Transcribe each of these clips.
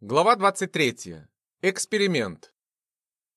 Глава 23. Эксперимент.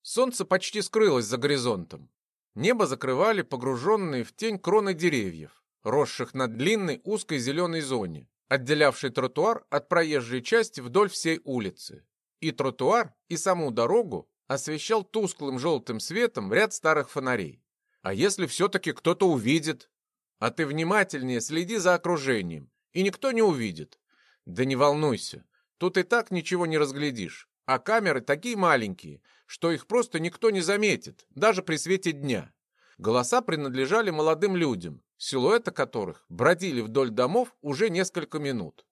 Солнце почти скрылось за горизонтом. Небо закрывали погруженные в тень кроны деревьев, росших на длинной узкой зеленой зоне, отделявшей тротуар от проезжей части вдоль всей улицы. И тротуар, и саму дорогу освещал тусклым желтым светом ряд старых фонарей. А если все-таки кто-то увидит? А ты внимательнее следи за окружением, и никто не увидит. Да не волнуйся, Тут и так ничего не разглядишь, а камеры такие маленькие, что их просто никто не заметит, даже при свете дня. Голоса принадлежали молодым людям, силуэты которых бродили вдоль домов уже несколько минут.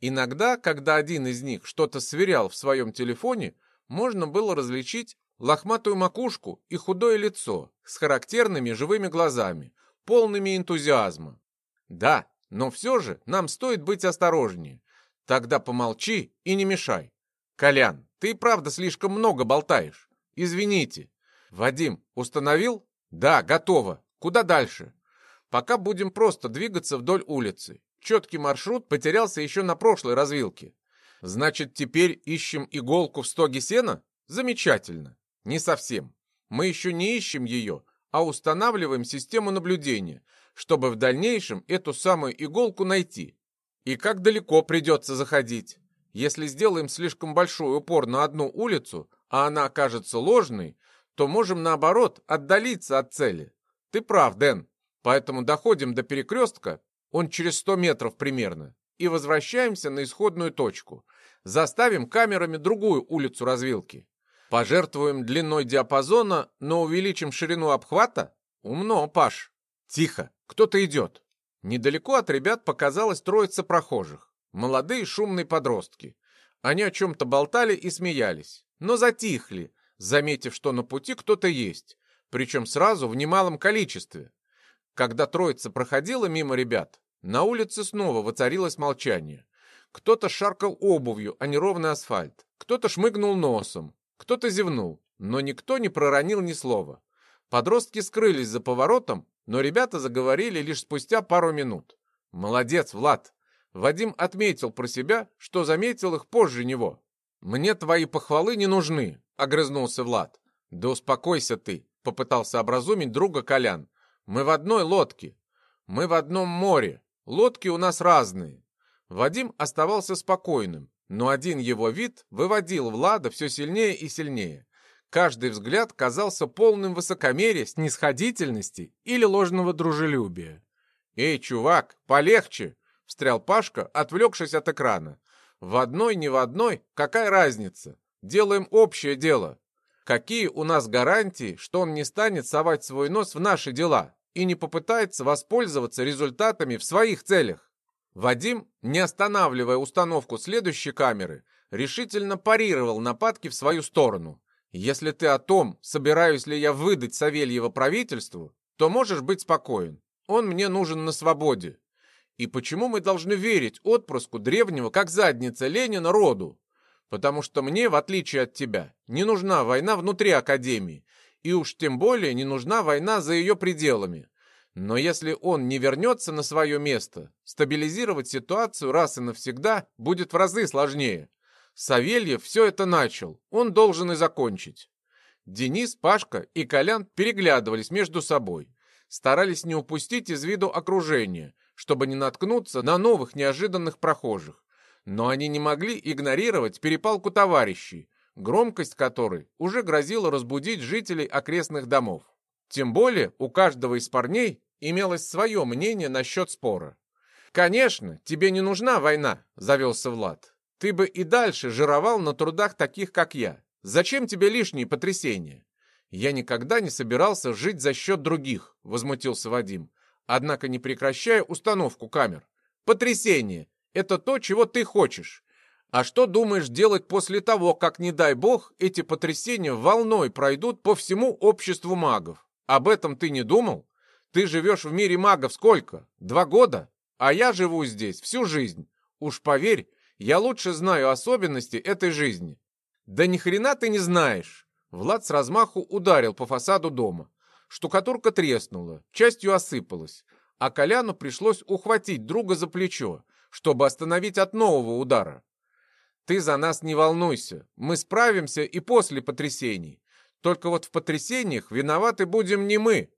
Иногда, когда один из них что-то сверял в своем телефоне, можно было различить лохматую макушку и худое лицо с характерными живыми глазами, полными энтузиазма. Да, но все же нам стоит быть осторожнее. Тогда помолчи и не мешай. Колян, ты правда слишком много болтаешь. Извините. Вадим, установил? Да, готово. Куда дальше? Пока будем просто двигаться вдоль улицы. Четкий маршрут потерялся еще на прошлой развилке. Значит, теперь ищем иголку в стоге сена? Замечательно. Не совсем. Мы еще не ищем ее, а устанавливаем систему наблюдения, чтобы в дальнейшем эту самую иголку найти. И как далеко придется заходить? Если сделаем слишком большой упор на одну улицу, а она окажется ложной, то можем, наоборот, отдалиться от цели. Ты прав, Дэн. Поэтому доходим до перекрестка, он через 100 метров примерно, и возвращаемся на исходную точку. Заставим камерами другую улицу развилки. Пожертвуем длиной диапазона, но увеличим ширину обхвата? Умно, Паш. Тихо, кто-то идет. Недалеко от ребят показалась троица прохожих. Молодые шумные подростки. Они о чем-то болтали и смеялись, но затихли, заметив, что на пути кто-то есть, причем сразу в немалом количестве. Когда троица проходила мимо ребят, на улице снова воцарилось молчание. Кто-то шаркал обувью, а не ровный асфальт. Кто-то шмыгнул носом, кто-то зевнул, но никто не проронил ни слова. Подростки скрылись за поворотом, но ребята заговорили лишь спустя пару минут. «Молодец, Влад!» Вадим отметил про себя, что заметил их позже него. «Мне твои похвалы не нужны», — огрызнулся Влад. «Да успокойся ты», — попытался образумить друга Колян. «Мы в одной лодке. Мы в одном море. Лодки у нас разные». Вадим оставался спокойным, но один его вид выводил Влада все сильнее и сильнее. Каждый взгляд казался полным высокомерия, снисходительности или ложного дружелюбия. «Эй, чувак, полегче!» — встрял Пашка, отвлекшись от экрана. «В одной, не в одной, какая разница? Делаем общее дело. Какие у нас гарантии, что он не станет совать свой нос в наши дела и не попытается воспользоваться результатами в своих целях?» Вадим, не останавливая установку следующей камеры, решительно парировал нападки в свою сторону. Если ты о том, собираюсь ли я выдать Савельева правительству, то можешь быть спокоен. Он мне нужен на свободе. И почему мы должны верить отпрыску древнего, как задница Ленина, роду? Потому что мне, в отличие от тебя, не нужна война внутри Академии, и уж тем более не нужна война за ее пределами. Но если он не вернется на свое место, стабилизировать ситуацию раз и навсегда будет в разы сложнее. Савельев все это начал, он должен и закончить. Денис, Пашка и Колян переглядывались между собой, старались не упустить из виду окружение, чтобы не наткнуться на новых неожиданных прохожих. Но они не могли игнорировать перепалку товарищей, громкость которой уже грозила разбудить жителей окрестных домов. Тем более у каждого из парней имелось свое мнение насчет спора. «Конечно, тебе не нужна война», — завелся Влад. Ты бы и дальше жировал на трудах таких, как я. Зачем тебе лишние потрясения? Я никогда не собирался жить за счет других, возмутился Вадим, однако не прекращая установку камер. Потрясение — это то, чего ты хочешь. А что думаешь делать после того, как, не дай бог, эти потрясения волной пройдут по всему обществу магов? Об этом ты не думал? Ты живешь в мире магов сколько? Два года? А я живу здесь всю жизнь. Уж поверь, я лучше знаю особенности этой жизни. Да ни хрена ты не знаешь. Влад с размаху ударил по фасаду дома. Штукатурка треснула, частью осыпалась, а Коляну пришлось ухватить друга за плечо, чтобы остановить от нового удара. Ты за нас не волнуйся. Мы справимся и после потрясений. Только вот в потрясениях виноваты будем не мы.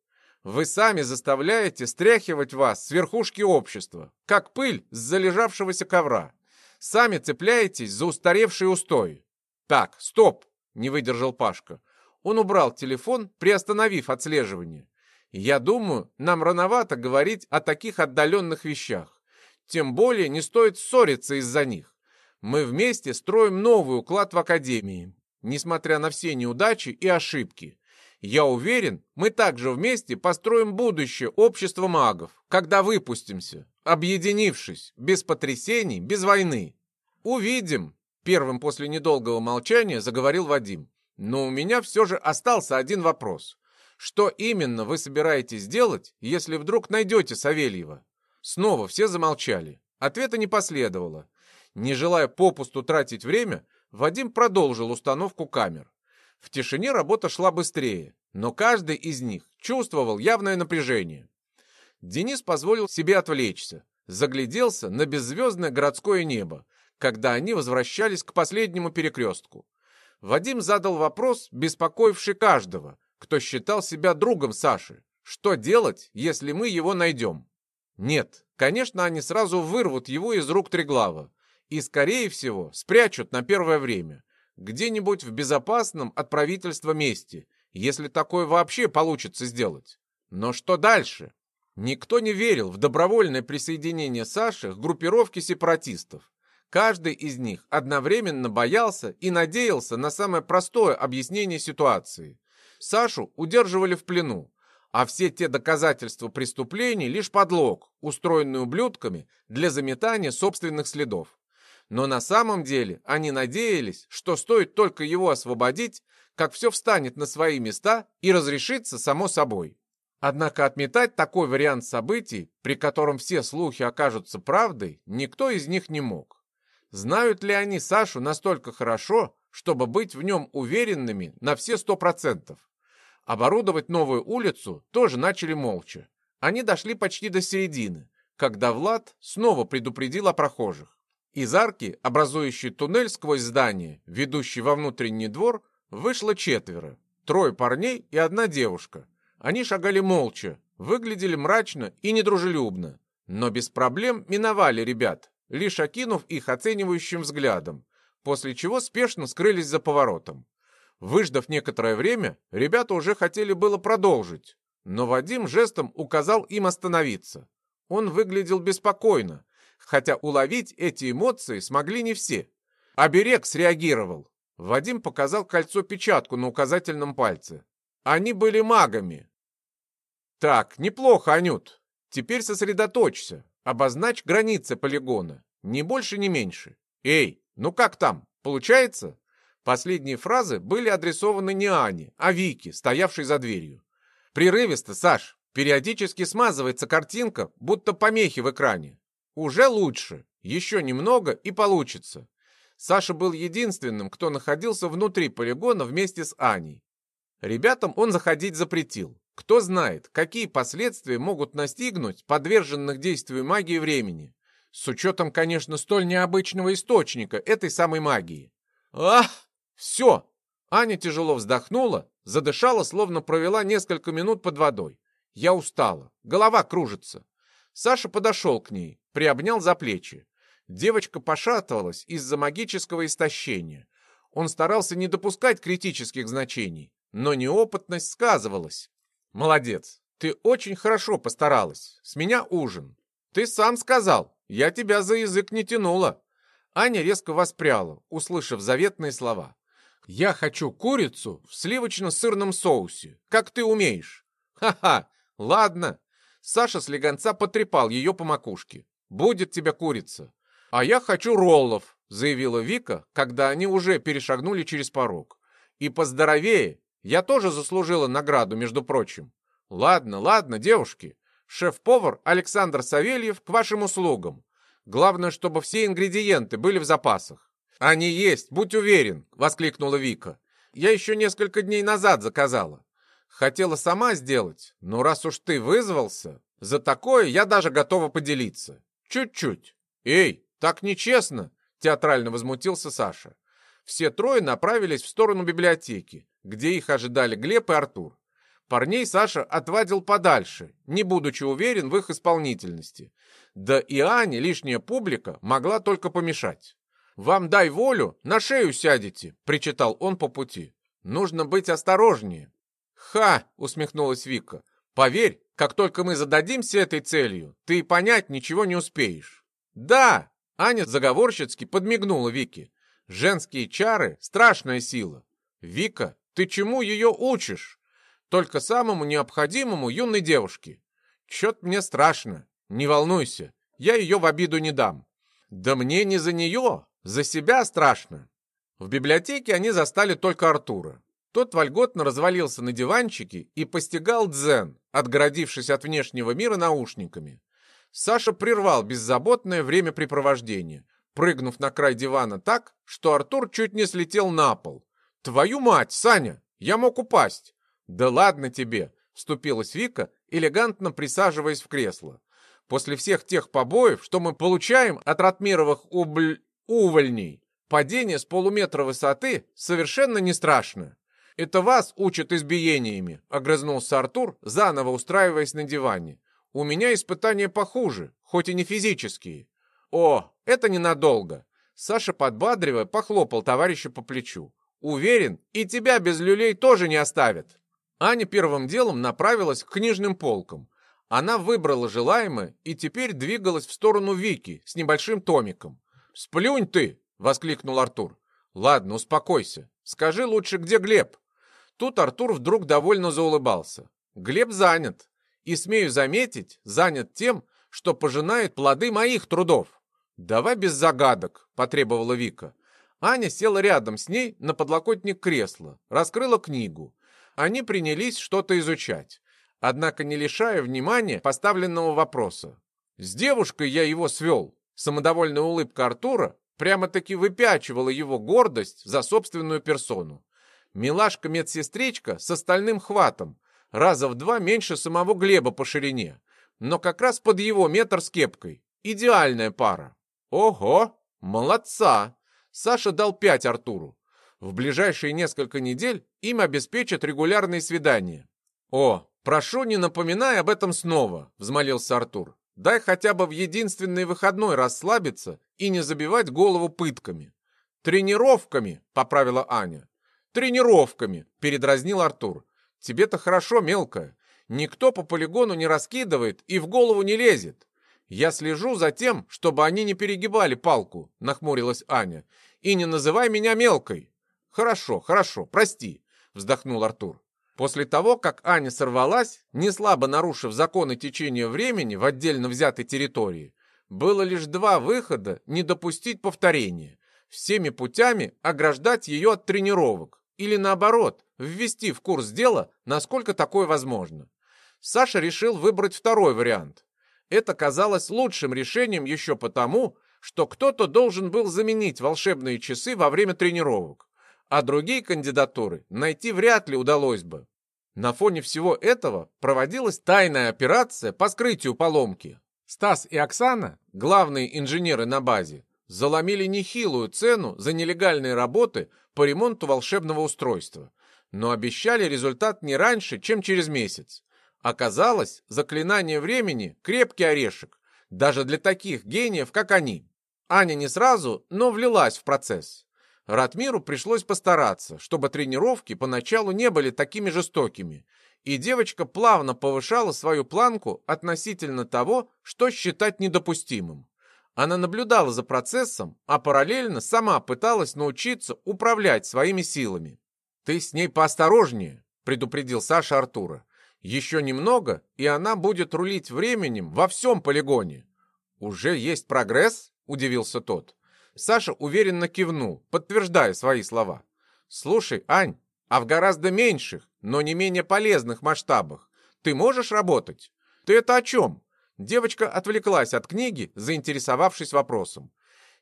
Вы сами заставляете стряхивать вас с верхушки общества, как пыль с залежавшегося ковра. Сами цепляетесь за устаревшие устои. Так, стоп, не выдержал Пашка. Он убрал телефон, приостановив отслеживание. Я думаю, нам рановато говорить о таких отдаленных вещах. Тем более не стоит ссориться из-за них. Мы вместе строим новый уклад в Академии, несмотря на все неудачи и ошибки. Я уверен, мы также вместе построим будущее общества магов, когда выпустимся, объединившись, без потрясений, без войны. Увидим, первым после недолгого молчания заговорил Вадим. Но у меня все же остался один вопрос. Что именно вы собираетесь делать, если вдруг найдете Савельева? Снова все замолчали. Ответа не последовало. Не желая попусту тратить время, Вадим продолжил установку камер. В тишине работа шла быстрее, но каждый из них чувствовал явное напряжение. Денис позволил себе отвлечься, загляделся на беззвездное городское небо, когда они возвращались к последнему перекрестку. Вадим задал вопрос, беспокоивший каждого, кто считал себя другом Саши. Что делать, если мы его найдем? Нет, конечно, они сразу вырвут его из рук Треглава и, скорее всего, спрячут на первое время, где-нибудь в безопасном от правительства месте, если такое вообще получится сделать. Но что дальше? Никто не верил в добровольное присоединение Саши к группировке сепаратистов. Каждый из них одновременно боялся и надеялся на самое простое объяснение ситуации. Сашу удерживали в плену, а все те доказательства преступлений лишь подлог, устроенный ублюдками для заметания собственных следов. Но на самом деле они надеялись, что стоит только его освободить, как все встанет на свои места и разрешится само собой. Однако отметать такой вариант событий, при котором все слухи окажутся правдой, никто из них не мог. Знают ли они Сашу настолько хорошо, чтобы быть в нем уверенными на все сто процентов? Оборудовать новую улицу тоже начали молча. Они дошли почти до середины, когда Влад снова предупредил о прохожих. Из арки, образующей туннель сквозь здание, ведущий во внутренний двор, вышло четверо. Трое парней и одна девушка. Они шагали молча, выглядели мрачно и недружелюбно, но без проблем миновали ребят, лишь окинув их оценивающим взглядом, после чего спешно скрылись за поворотом. Выждав некоторое время, ребята уже хотели было продолжить, но Вадим жестом указал им остановиться. Он выглядел беспокойно, хотя уловить эти эмоции смогли не все. Оберег среагировал. Вадим показал кольцо-печатку на указательном пальце. Они были магами. Так, неплохо, Анют. Теперь сосредоточься. Обозначь границы полигона. Ни больше, ни меньше. Эй, ну как там? Получается? Последние фразы были адресованы не Ане, а Вике, стоявшей за дверью. Прерывисто, Саш. Периодически смазывается картинка, будто помехи в экране. Уже лучше. Еще немного и получится. Саша был единственным, кто находился внутри полигона вместе с Аней. Ребятам он заходить запретил. Кто знает, какие последствия могут настигнуть подверженных действию магии времени. С учетом, конечно, столь необычного источника этой самой магии. Ах! Все! Аня тяжело вздохнула, задышала, словно провела несколько минут под водой. Я устала, голова кружится. Саша подошел к ней, приобнял за плечи. Девочка пошатывалась из-за магического истощения. Он старался не допускать критических значений, но неопытность сказывалась. «Молодец, ты очень хорошо постаралась. С меня ужин. Ты сам сказал, я тебя за язык не тянула». Аня резко воспряла, услышав заветные слова. «Я хочу курицу в сливочно-сырном соусе, как ты умеешь». «Ха-ха, ладно, Саша слегонца потрепал ее по макушке. «Будет тебе курица». «А я хочу роллов», — заявила Вика, когда они уже перешагнули через порог. «И поздоровее. Я тоже заслужила награду, между прочим». «Ладно, ладно, девушки. Шеф-повар Александр Савельев к вашим услугам. Главное, чтобы все ингредиенты были в запасах». «Они есть, будь уверен», — воскликнула Вика. «Я еще несколько дней назад заказала. Хотела сама сделать, но раз уж ты вызвался, за такое я даже готова поделиться. Чуть-чуть. Эй, так нечестно. театрально возмутился Саша. Все трое направились в сторону библиотеки, где их ожидали Глеб и Артур. Парней Саша отвадил подальше, не будучи уверен в их исполнительности. Да и Ане лишняя публика могла только помешать. «Вам дай волю, на шею сядете», — причитал он по пути. «Нужно быть осторожнее». «Ха!» — усмехнулась Вика. «Поверь, как только мы зададимся этой целью, ты и понять ничего не успеешь». «Да!» — Аня заговорщицки подмигнула Вике. «Женские чары — страшная сила. Вика, ты чему ее учишь?» «Только самому необходимому юной девушке». «Чет мне страшно. Не волнуйся, я ее в обиду не дам». «Да мне не за нее, за себя страшно». В библиотеке они застали только Артура. Тот вольготно развалился на диванчике и постигал дзен, отгородившись от внешнего мира наушниками. Саша прервал беззаботное времяпрепровождение, прыгнув на край дивана так, что Артур чуть не слетел на пол. «Твою мать, Саня! Я мог упасть!» «Да ладно тебе!» — вступилась Вика, элегантно присаживаясь в кресло. «После всех тех побоев, что мы получаем от ратмировых убль... увольней, падение с полуметра высоты совершенно не страшно. «Это вас учат избиениями», — огрызнулся Артур, заново устраиваясь на диване. «У меня испытания похуже, хоть и не физические». «О, это ненадолго», — Саша, подбадривая, похлопал товарища по плечу. «Уверен, и тебя без люлей тоже не оставят». Аня первым делом направилась к книжным полкам. Она выбрала желаемое и теперь двигалась в сторону Вики с небольшим томиком. «Сплюнь ты!» — воскликнул Артур. «Ладно, успокойся. Скажи лучше, где Глеб?» Тут Артур вдруг довольно заулыбался. Глеб занят. И, смею заметить, занят тем, что пожинает плоды моих трудов. «Давай без загадок», — потребовала Вика. Аня села рядом с ней на подлокотник кресла, раскрыла книгу. Они принялись что-то изучать, однако не лишая внимания поставленного вопроса. «С девушкой я его свел». Самодовольная улыбка Артура прямо-таки выпячивала его гордость за собственную персону. Милашка-медсестричка с остальным хватом, раза в два меньше самого Глеба по ширине, но как раз под его метр с кепкой. Идеальная пара. Ого, молодца! Саша дал пять Артуру. В ближайшие несколько недель им обеспечат регулярные свидания. О, прошу, не напоминай об этом снова, взмолился Артур. Дай хотя бы в единственный выходной расслабиться и не забивать голову пытками. Тренировками, поправила Аня. «Тренировками», — передразнил Артур. «Тебе-то хорошо, мелкая. Никто по полигону не раскидывает и в голову не лезет. Я слежу за тем, чтобы они не перегибали палку», — нахмурилась Аня. «И не называй меня мелкой». «Хорошо, хорошо, прости», — вздохнул Артур. После того, как Аня сорвалась, не слабо нарушив законы течения времени в отдельно взятой территории, было лишь два выхода не допустить повторения. Всеми путями ограждать ее от тренировок, или наоборот, ввести в курс дела, насколько такое возможно. Саша решил выбрать второй вариант. Это казалось лучшим решением еще потому, что кто-то должен был заменить волшебные часы во время тренировок, а другие кандидатуры найти вряд ли удалось бы. На фоне всего этого проводилась тайная операция по скрытию поломки. Стас и Оксана, главные инженеры на базе, заломили нехилую цену за нелегальные работы по ремонту волшебного устройства, но обещали результат не раньше, чем через месяц. Оказалось, заклинание времени – крепкий орешек, даже для таких гениев, как они. Аня не сразу, но влилась в процесс. Ратмиру пришлось постараться, чтобы тренировки поначалу не были такими жестокими, и девочка плавно повышала свою планку относительно того, что считать недопустимым. Она наблюдала за процессом, а параллельно сама пыталась научиться управлять своими силами. «Ты с ней поосторожнее», — предупредил Саша Артура. «Еще немного, и она будет рулить временем во всем полигоне». «Уже есть прогресс?» — удивился тот. Саша уверенно кивнул, подтверждая свои слова. «Слушай, Ань, а в гораздо меньших, но не менее полезных масштабах ты можешь работать? Ты это о чем?» Девочка отвлеклась от книги, заинтересовавшись вопросом.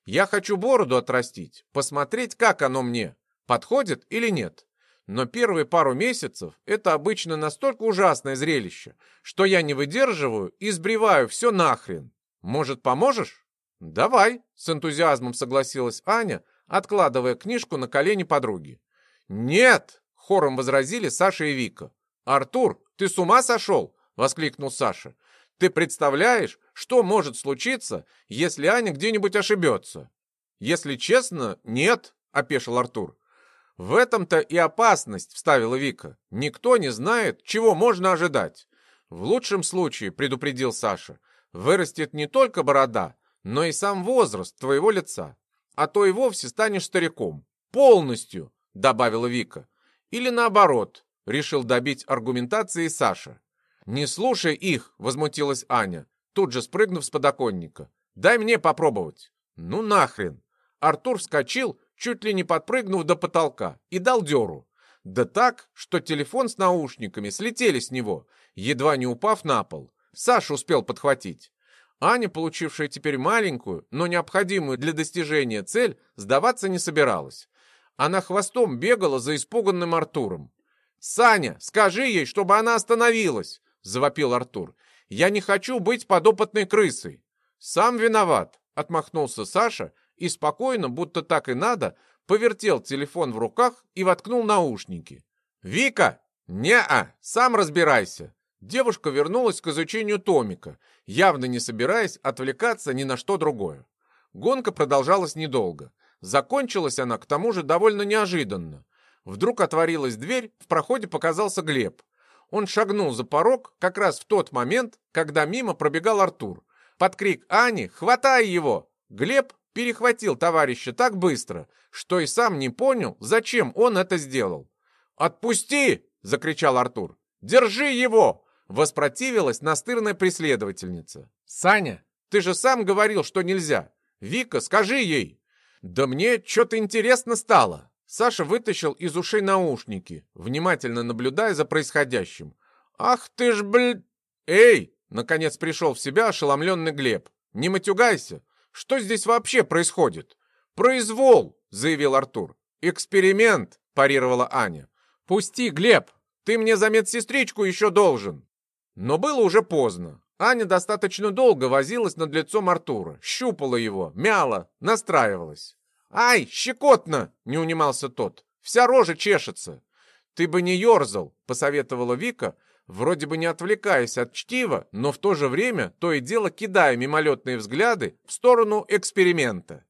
«Я хочу бороду отрастить, посмотреть, как оно мне, подходит или нет. Но первые пару месяцев это обычно настолько ужасное зрелище, что я не выдерживаю и сбриваю все нахрен. Может, поможешь?» Давай, с энтузиазмом согласилась Аня, откладывая книжку на колени подруги. Нет, хором возразили Саша и Вика. Артур, ты с ума сошел? воскликнул Саша. Ты представляешь, что может случиться, если Аня где-нибудь ошибется? Если честно, нет, опешил Артур. В этом-то и опасность, вставила Вика. Никто не знает, чего можно ожидать. В лучшем случае, предупредил Саша, вырастет не только борода, но и сам возраст твоего лица. А то и вовсе станешь стариком. Полностью, добавила Вика. Или наоборот, решил добить аргументацией Саша. «Не слушай их!» — возмутилась Аня, тут же спрыгнув с подоконника. «Дай мне попробовать!» «Ну нахрен!» Артур вскочил, чуть ли не подпрыгнув до потолка, и дал дёру. Да так, что телефон с наушниками слетели с него, едва не упав на пол. Саша успел подхватить. Аня, получившая теперь маленькую, но необходимую для достижения цель, сдаваться не собиралась. Она хвостом бегала за испуганным Артуром. «Саня, скажи ей, чтобы она остановилась!» — завопил Артур. «Я не хочу быть подопытной крысой!» «Сам виноват!» — отмахнулся Саша и спокойно, будто так и надо, повертел телефон в руках и воткнул наушники. «Вика! Не-а! Сам разбирайся!» Девушка вернулась к изучению томика, явно не собираясь отвлекаться ни на что другое. Гонка продолжалась недолго. Закончилась она, к тому же, довольно неожиданно. Вдруг отворилась дверь, в проходе показался Глеб. Он шагнул за порог как раз в тот момент, когда мимо пробегал Артур. Под крик Ани «Хватай его!» Глеб перехватил товарища так быстро, что и сам не понял, зачем он это сделал. «Отпусти!» — закричал Артур. «Держи его!» — воспротивилась настырная преследовательница. «Саня, ты же сам говорил, что нельзя. Вика, скажи ей!» «Да мне что-то интересно стало!» Саша вытащил из ушей наушники, внимательно наблюдая за происходящим. «Ах ты ж, блядь! Эй!» — наконец пришел в себя ошеломленный Глеб. «Не матюгайся! Что здесь вообще происходит?» «Произвол!» — заявил Артур. «Эксперимент!» — парировала Аня. «Пусти, Глеб! Ты мне за медсестричку еще должен!» Но было уже поздно. Аня достаточно долго возилась над лицом Артура, щупала его, мяла, настраивалась. «Ай, щекотно!» — не унимался тот. «Вся рожа чешется!» «Ты бы не ерзал!» — посоветовала Вика, вроде бы не отвлекаясь от чтива, но в то же время то и дело кидая мимолетные взгляды в сторону эксперимента.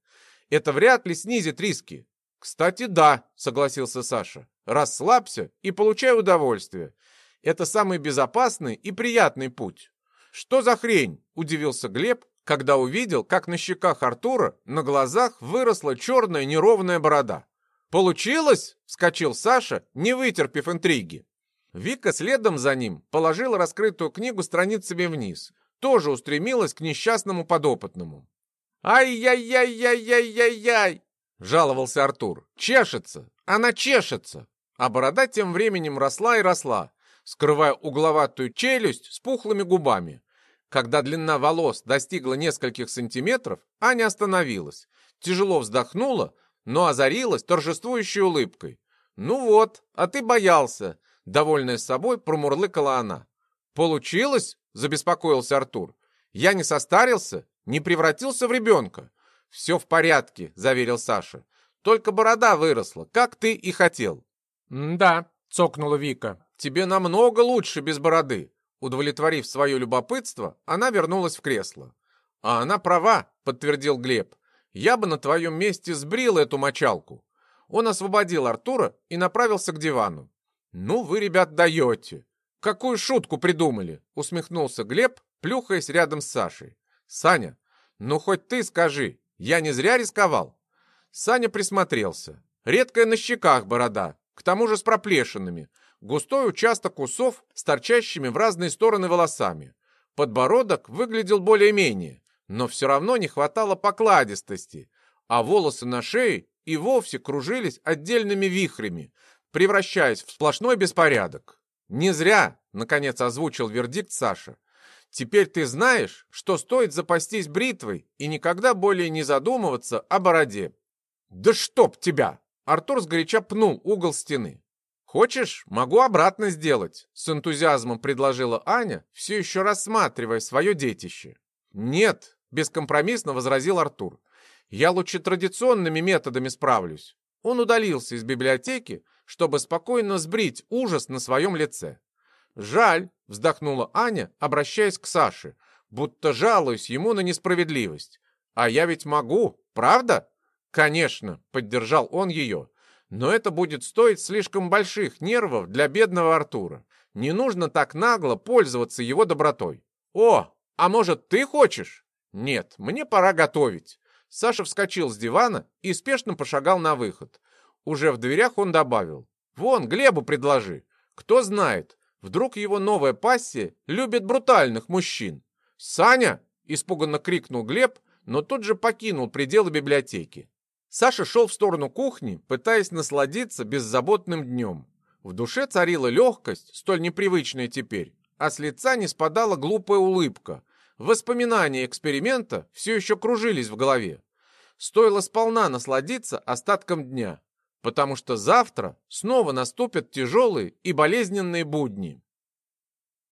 Это вряд ли снизит риски. «Кстати, да», — согласился Саша. «Расслабься и получай удовольствие. Это самый безопасный и приятный путь». «Что за хрень?» — удивился Глеб, когда увидел, как на щеках Артура на глазах выросла черная неровная борода. «Получилось?» — вскочил Саша, не вытерпев интриги. Вика следом за ним положила раскрытую книгу страницами вниз, тоже устремилась к несчастному подопытному. «Ай-яй-яй-яй-яй-яй-яй!» — жаловался Артур. «Чешется! Она чешется!» А борода тем временем росла и росла, скрывая угловатую челюсть с пухлыми губами. Когда длина волос достигла нескольких сантиметров, Аня остановилась, тяжело вздохнула, но озарилась торжествующей улыбкой. «Ну вот, а ты боялся!» — довольная собой промурлыкала она. «Получилось?» — забеспокоился Артур. «Я не состарился, не превратился в ребенка». «Все в порядке», — заверил Саша. «Только борода выросла, как ты и хотел». «Да», — цокнула Вика. «Тебе намного лучше без бороды». Удовлетворив свое любопытство, она вернулась в кресло. «А она права», — подтвердил Глеб. «Я бы на твоем месте сбрил эту мочалку». Он освободил Артура и направился к дивану. «Ну вы, ребят, даете!» «Какую шутку придумали?» — усмехнулся Глеб, плюхаясь рядом с Сашей. «Саня, ну хоть ты скажи, я не зря рисковал?» Саня присмотрелся. Редкая на щеках борода, к тому же с проплешинами, густой участок усов с торчащими в разные стороны волосами. Подбородок выглядел более-менее, но все равно не хватало покладистости, а волосы на шее и вовсе кружились отдельными вихрями, превращаясь в сплошной беспорядок. «Не зря», — наконец озвучил вердикт Саша. «Теперь ты знаешь, что стоит запастись бритвой и никогда более не задумываться о бороде». «Да чтоб тебя!» Артур сгоряча пнул угол стены. «Хочешь, могу обратно сделать», — с энтузиазмом предложила Аня, все еще рассматривая свое детище. «Нет», бескомпромиссно возразил Артур. «Я лучше традиционными методами справлюсь». Он удалился из библиотеки, чтобы спокойно сбрить ужас на своем лице. «Жаль», — вздохнула Аня, обращаясь к Саше, будто жалуюсь ему на несправедливость. «А я ведь могу, правда?» «Конечно», — поддержал он ее. «Но это будет стоить слишком больших нервов для бедного Артура. Не нужно так нагло пользоваться его добротой». «О, а может, ты хочешь?» «Нет, мне пора готовить». Саша вскочил с дивана и спешно пошагал на выход. Уже в дверях он добавил. «Вон, Глебу предложи. Кто знает, вдруг его новая пассия любит брутальных мужчин». «Саня!» — испуганно крикнул Глеб, но тут же покинул пределы библиотеки. Саша шел в сторону кухни, пытаясь насладиться беззаботным днем. В душе царила легкость, столь непривычная теперь, а с лица не спадала глупая улыбка. Воспоминания эксперимента все еще кружились в голове. Стоило сполна насладиться остатком дня, потому что завтра снова наступят тяжелые и болезненные будни.